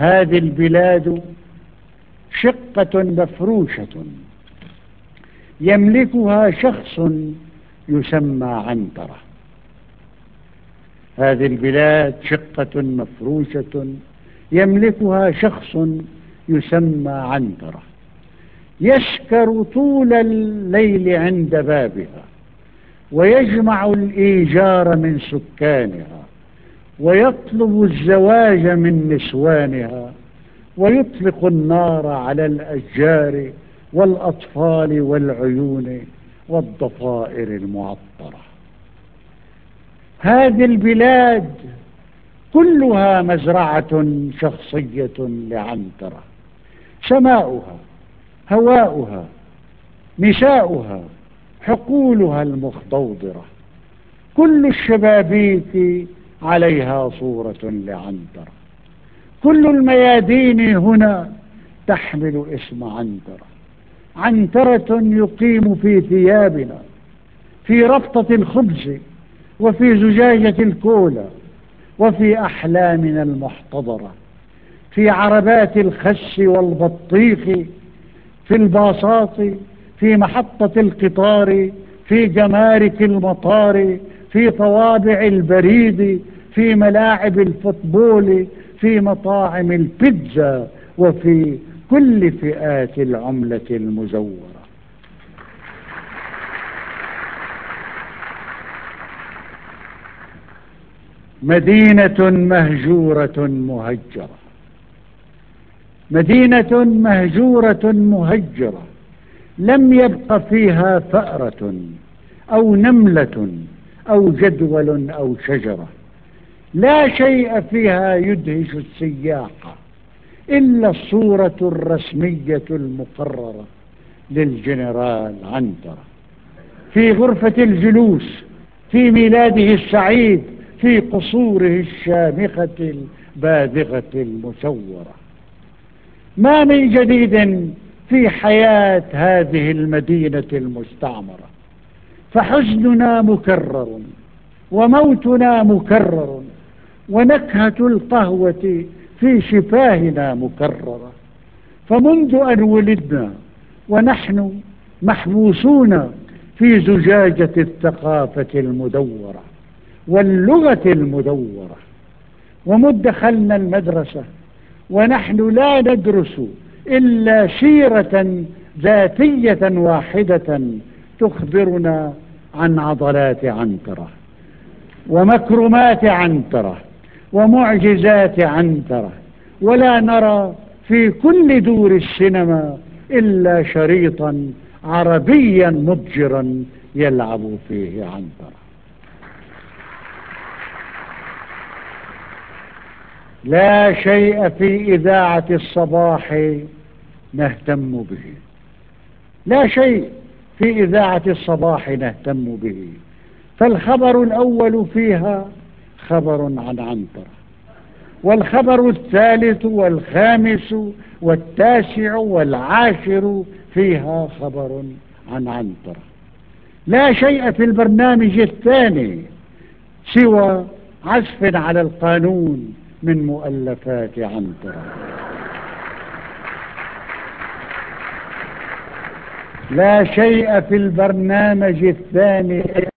هذه البلاد شقة مفروشة. يملكها شخص يسمى عنترة. هذه البلاد شقة مفروشة. يملكها شخص يسمى عنترة. يسكر طول الليل عند بابها ويجمع الإيجار من سكانها. ويطلب الزواج من نسوانها ويطلق النار على الأشجار والأطفال والعيون والضفائر المعطرة. هذه البلاد كلها مزرعة شخصية لعنترة سماؤها هواؤها نساؤها حقولها المخضوضرة. كل الشبابيك عليها صورة لعنترة كل الميادين هنا تحمل اسم عنترة عنترة يقيم في ثيابنا في ربطة الخبز وفي زجاجة الكولا وفي أحلامنا المحتضرة في عربات الخس والبطيخ في الباصات في محطة القطار في جمارك المطار في طوابع البريد في ملاعب الفوتبول في مطاعم البيتزا وفي كل فئات العملة المزورة. مدينة مهجورة مهجرة. مدينة مهجورة مهجرة. لم يبق فيها فأرة أو نملة أو جدول أو شجرة. لا شيء فيها يدهش السياح إلا الصورة الرسمية المقررة للجنرال عنترة في غرفة الجلوس في ميلاده السعيد في قصوره الشامخة البادغة المسورة. ما من جديد في حياة هذه المدينة المستعمرة. فحزننا مكرر وموتنا مكرر ونكهة القهوة في شفاهنا مكررة فمنذ أن ولدنا ونحن محبوسون في زجاجة الثقافة المدورة واللغة المدورة ومد دخلنا المدرسة ونحن لا ندرس إلا سيرة ذاتية واحدة تخبرنا عن عضلات عنترة ومكرمات عنترة ومعجزات عنترة ولا نرى في كل دور السينما إلا شريطا عربيا مضجرا يلعب فيه عنترة. لا شيء في إذاعة الصباح نهتم به. لا شيء. في إذاعة الصباح نهتم به. فالخبر الأول فيها خبر عن عنترة والخبر الثالث والخامس والتاسع والعاشر فيها خبر عن عنترة. لا شيء في البرنامج الثاني سوى عزف على القانون من مؤلفات عنترة. لا شيء في البرنامج الثاني.